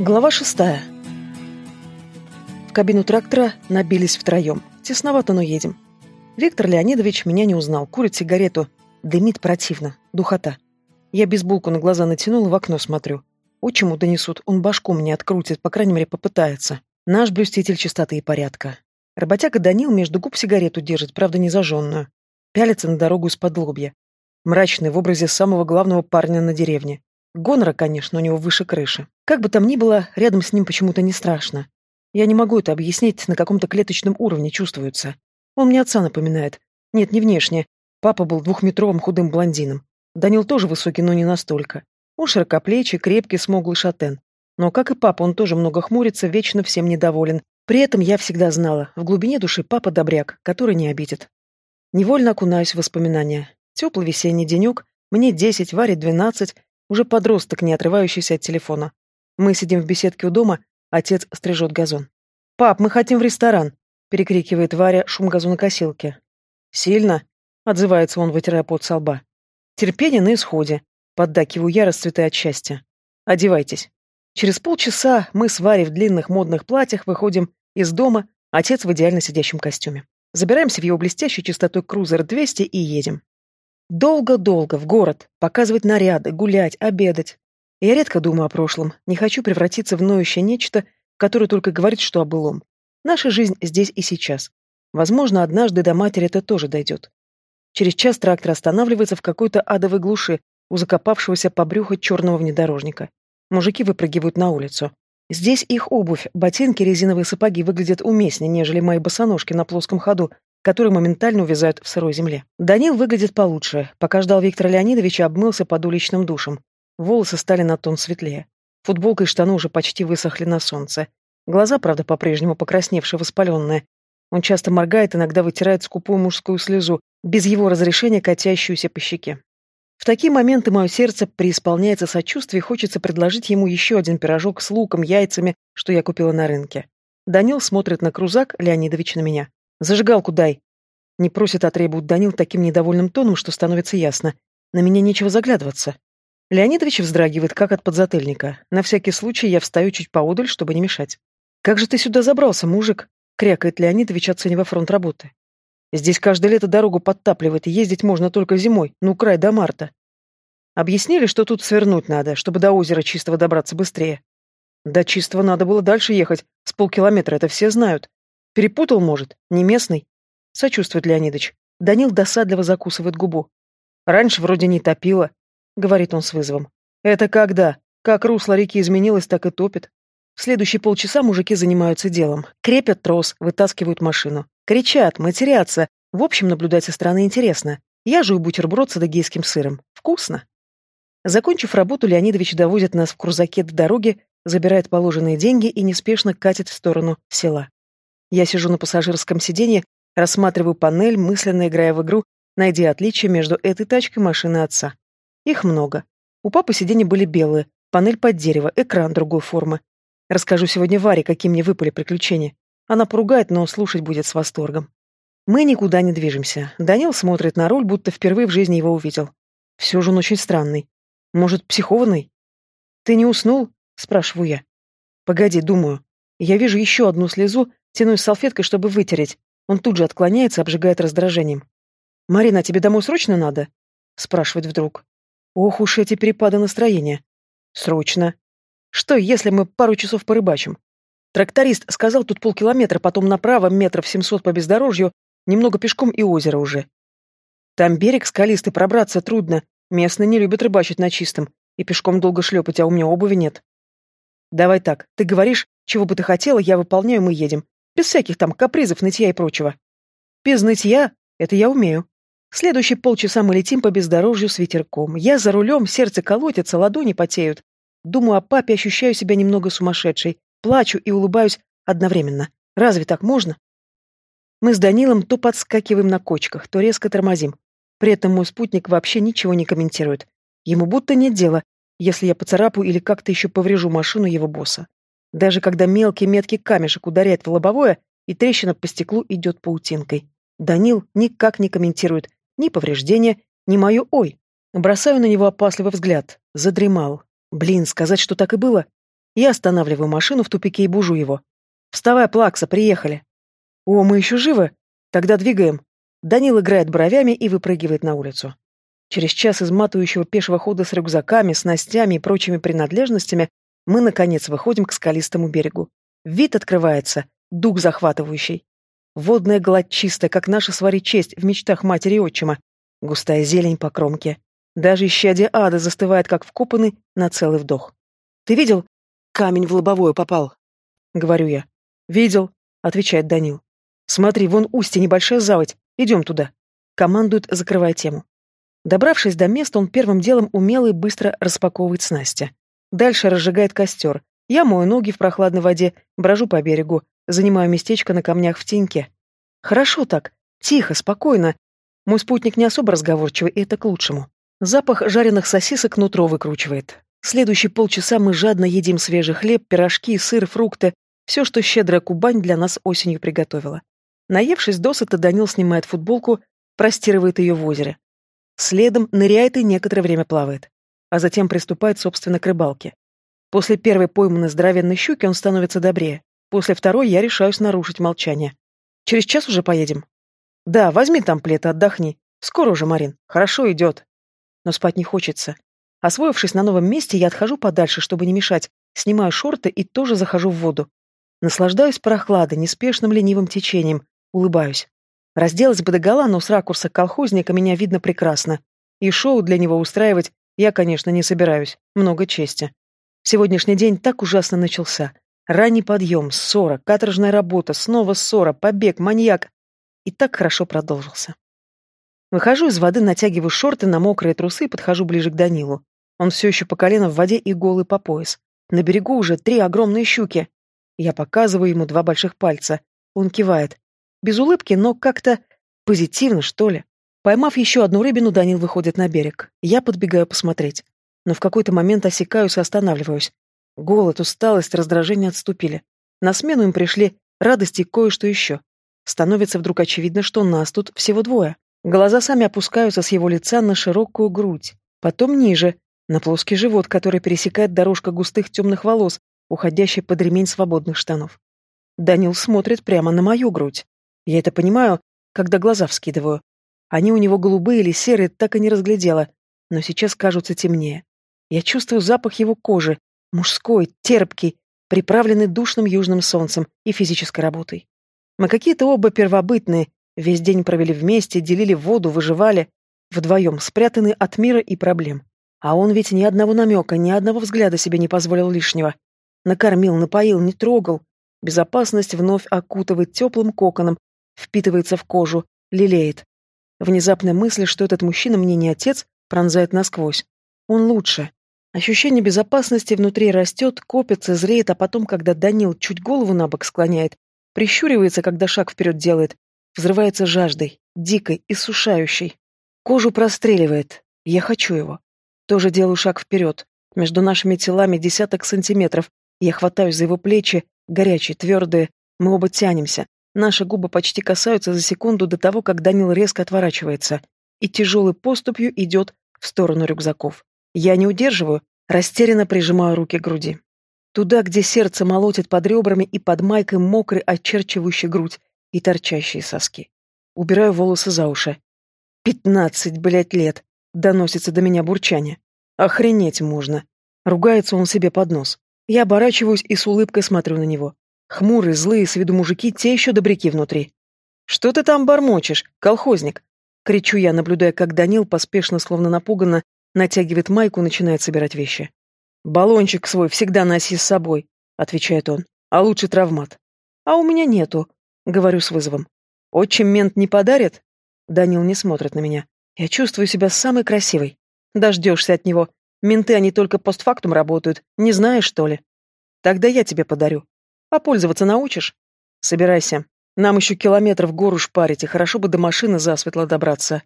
Глава шестая. В кабину трактора набились втроем. Тесновато, но едем. Виктор Леонидович меня не узнал. Курит сигарету. Дымит противно. Духота. Я бейсболку на глаза натянула, в окно смотрю. Отчиму донесут, он башку мне открутит, по крайней мере, попытается. Наш блюститель чистоты и порядка. Работяга Данил между губ сигарету держит, правда, не зажженную. Пялится на дорогу из-под лобья. Мрачный в образе самого главного парня на деревне. Гонора, конечно, у него выше крыши. Как бы там ни было, рядом с ним почему-то не страшно. Я не могу это объяснить, на каком-то клеточном уровне чувствуется. Он мне отца напоминает. Нет, не внешне. Папа был двухметровым худым блондином. Данил тоже высокий, но не настолько. Он широкоплечий, крепкий, смуглый шатен. Но, как и папа, он тоже много хмурится, вечно всем недоволен. При этом я всегда знала, в глубине души папа добряк, который не обидит. Невольно окунаюсь в воспоминания. Теплый весенний денек, мне десять, Варе двенадцать, уже подросток, не отрывающийся от телефона. Мы сидим в беседке у дома, отец стрижет газон. «Пап, мы хотим в ресторан!» — перекрикивает Варя шум газонокосилки. «Сильно?» — отзывается он, вытирая пот со лба. «Терпение на исходе», — поддакиваю я, расцветая от счастья. «Одевайтесь». Через полчаса мы с Варей в длинных модных платьях выходим из дома, отец в идеально сидящем костюме. Забираемся в его блестящий чистотой крузер 200 и едем. Долго-долго в город, показывать наряды, гулять, обедать. Я редко думаю о прошлом, не хочу превратиться в ноющее нечто, которое только говорит, что о былом. Наша жизнь здесь и сейчас. Возможно, однажды до матери это тоже дойдет. Через час трактор останавливается в какой-то адовой глуши у закопавшегося по брюху черного внедорожника. Мужики выпрыгивают на улицу. Здесь их обувь, ботинки, резиновые сапоги выглядят уместнее, нежели мои босоножки на плоском ходу, которые моментально увязают в сырой земле. Данил выглядит получше. Пока ждал Виктора Леонидовича, обмылся под уличным душем. Волосы стали на тон светлее. Футболка и штаны уже почти высохли на солнце. Глаза, правда, по-прежнему покрасневшие, воспаленные. Он часто моргает, иногда вытирает скупую мужскую слезу, без его разрешения катящуюся по щеке. В такие моменты мое сердце преисполняется сочувствие и хочется предложить ему еще один пирожок с луком, яйцами, что я купила на рынке. Данил смотрит на крузак, Леонидович на меня. Зажигалку дай. Не просит, а требует Данил таким недовольным тоном, что становится ясно. На меня нечего заглядываться. Леонидович вздрагивает, как от подзатыльника. На всякий случай я встаю чуть поодаль, чтобы не мешать. «Как же ты сюда забрался, мужик?» — крякает Леонидович, оценивая фронт работы. «Здесь каждое лето дорогу подтапливает, и ездить можно только зимой, ну, край до марта. Объяснили, что тут свернуть надо, чтобы до озера чистого добраться быстрее. До чистого надо было дальше ехать, с полкилометра, это все знают. Перепутал, может? Не местный? Сочувствует Леонидыч. Данил досадливо закусывает губу. Раньше вроде не топило, говорит он с вызовом. Это когда? Как русло реки изменилось, так и топит. В следующие полчаса мужики занимаются делом. Крепят трос, вытаскивают машину. Кричат, матерятся. В общем, наблюдать со стороны интересно. Я жую бутерброд с адыгейским сыром. Вкусно. Закончив работу, Леонидович довозит нас в крузаке до дороги, забирает положенные деньги и неспешно катит в сторону села. Я сижу на пассажирском сиденье, рассматриваю панель, мысленно играя в игру, найдя отличия между этой тачкой и машиной отца. Их много. У папы сиденья были белые, панель под дерево, экран другой формы. Расскажу сегодня Варе, какие мне выпали приключения. Она поругает, но слушать будет с восторгом. Мы никуда не движемся. Данил смотрит на руль, будто впервые в жизни его увидел. Все же он очень странный. Может, психованный? «Ты не уснул?» — спрашиваю я. «Погоди, думаю. Я вижу еще одну слезу, Тянусь салфеткой, чтобы вытереть. Он тут же отклоняется, обжигает раздражением. «Марина, тебе домой срочно надо?» Спрашивает вдруг. Ох уж эти перепады настроения. «Срочно. Что, если мы пару часов порыбачим?» Тракторист сказал тут полкилометра, потом направо, метров семьсот по бездорожью, немного пешком и озеро уже. Там берег скалистый, пробраться трудно. Местные не любят рыбачить на чистом. И пешком долго шлепать, а у меня обуви нет. Давай так, ты говоришь, чего бы ты хотела, я выполняю, мы едем. Без всяких там капризов, нытья и прочего. Без нытья? Это я умею. Следующие полчаса мы летим по бездорожью с ветерком. Я за рулем, сердце колотится, ладони потеют. Думаю о папе, ощущаю себя немного сумасшедшей. Плачу и улыбаюсь одновременно. Разве так можно? Мы с Данилом то подскакиваем на кочках, то резко тормозим. При этом мой спутник вообще ничего не комментирует. Ему будто нет дела, если я поцарапаю или как-то еще поврежу машину его босса. Даже когда мелкий меткий камешек ударяет в лобовое, и трещина по стеклу идет паутинкой. Данил никак не комментирует ни повреждения, ни мою «ой». Бросаю на него опасливый взгляд. Задремал. Блин, сказать, что так и было? Я останавливаю машину в тупике и бужу его. «Вставай, Плакса, приехали!» «О, мы еще живы? Тогда двигаем!» Данил играет бровями и выпрыгивает на улицу. Через час изматывающего пешего хода с рюкзаками, снастями и прочими принадлежностями мы, наконец, выходим к скалистому берегу. Вид открывается, дух захватывающий. Водная гладь чистая, как наша свари честь в мечтах матери и отчима. Густая зелень по кромке. Даже исчадие ада застывает, как вкопанный, на целый вдох. «Ты видел? Камень в лобовое попал», — говорю я. «Видел», — отвечает Данил. «Смотри, вон устье, небольшая заводь. Идем туда», — командует, закрывая тему. Добравшись до места, он первым делом умело и быстро распаковывает снасти. Дальше разжигает костер. Я мою ноги в прохладной воде, брожу по берегу, занимаю местечко на камнях в теньке. Хорошо так, тихо, спокойно. Мой спутник не особо разговорчивый, и это к лучшему. Запах жареных сосисок нутро выкручивает. Следующие полчаса мы жадно едим свежий хлеб, пирожки, сыр, фрукты, все, что щедрая Кубань для нас осенью приготовила. Наевшись досыта, Данил снимает футболку, простирывает ее в озере. Следом ныряет и некоторое время плавает. А затем приступает, собственно, к рыбалке. После первой пойманной здоровенной щуки он становится добрее. После второй я решаюсь нарушить молчание. Через час уже поедем? Да, возьми там плед отдохни. Скоро уже, Марин. Хорошо идет. Но спать не хочется. Освоившись на новом месте, я отхожу подальше, чтобы не мешать, снимаю шорты и тоже захожу в воду. Наслаждаюсь прохладой, неспешным ленивым течением, улыбаюсь. Разделась бы догола, но с ракурса колхозника меня видно прекрасно. И шоу для него устраивать я, конечно, не собираюсь. Много чести. Сегодняшний день так ужасно начался. Ранний подъем, ссора, каторжная работа, снова ссора, побег, маньяк. И так хорошо продолжился. Выхожу из воды, натягиваю шорты на мокрые трусы и подхожу ближе к Данилу. Он все еще по колено в воде и голый по пояс. На берегу уже три огромные щуки. Я показываю ему два больших пальца. Он кивает. Без улыбки, но как-то позитивно, что ли. Поймав еще одну рыбину, Данил выходит на берег. Я подбегаю посмотреть. Но в какой-то момент осекаюсь и останавливаюсь. Голод, усталость, раздражение отступили. На смену им пришли радости и кое-что еще. Становится вдруг очевидно, что нас тут всего двое. Глаза сами опускаются с его лица на широкую грудь, потом ниже, на плоский живот, который пересекает дорожка густых темных волос, уходящая под ремень свободных штанов. Данил смотрит прямо на мою грудь. Я это понимаю, когда глаза вскидываю. Они у него голубые или серые, так и не разглядела, но сейчас кажутся темнее. Я чувствую запах его кожи, мужской, терпкий, приправленный душным южным солнцем и физической работой. Мы какие-то оба первобытные, весь день провели вместе, делили воду, выживали, вдвоем, спрятаны от мира и проблем. А он ведь ни одного намека, ни одного взгляда себе не позволил лишнего. Накормил, напоил, не трогал. Безопасность вновь окутывает теплым коконом, впитывается в кожу, лелеет. Внезапная мысль, что этот мужчина мне не отец, пронзает насквозь. Он лучше. Ощущение безопасности внутри растет, копится, зреет, а потом, когда Данил чуть голову на бок склоняет, прищуривается, когда шаг вперед делает, взрывается жаждой, дикой, иссушающей. Кожу простреливает. Я хочу его. Тоже делаю шаг вперед. Между нашими телами десяток сантиметров. Я хватаюсь за его плечи, горячие, твердые. Мы оба тянемся. Наши губы почти касаются за секунду до того, как Данил резко отворачивается и тяжелой поступью идет в сторону рюкзаков. Я не удерживаю, растерянно прижимаю руки к груди. Туда, где сердце молотит под ребрами и под майкой мокрый, очерчивающий грудь и торчащие соски. Убираю волосы за уши. «Пятнадцать, блядь, лет!» — доносится до меня бурчание. «Охренеть можно!» Ругается он себе под нос. Я оборачиваюсь и с улыбкой смотрю на него. Хмурые, злые, с виду мужики, те еще добряки внутри. «Что ты там бормочешь, колхозник?» Кричу я, наблюдая, как Данил, поспешно, словно напуганно, натягивает майку, начинает собирать вещи. «Баллончик свой всегда носи с собой», — отвечает он. «А лучше травмат». «А у меня нету», — говорю с вызовом. «Отчим мент не подарит?» Данил не смотрит на меня. Я чувствую себя самой красивой. Дождешься от него. Менты, они только постфактум работают. Не знаешь, что ли? Тогда я тебе подарю. А пользоваться научишь? Собирайся. Нам еще километр в гору шпарить, и хорошо бы до машины засветло добраться.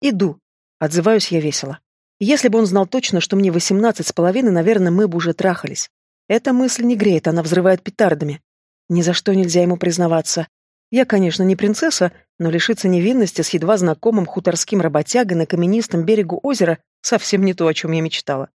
Иду. Отзываюсь я весело. Если бы он знал точно, что мне восемнадцать с половиной, наверное, мы бы уже трахались. Эта мысль не греет, она взрывает петардами. Ни за что нельзя ему признаваться. Я, конечно, не принцесса, но лишиться невинности с едва знакомым хуторским работягой на каменистом берегу озера совсем не то, о чем я мечтала.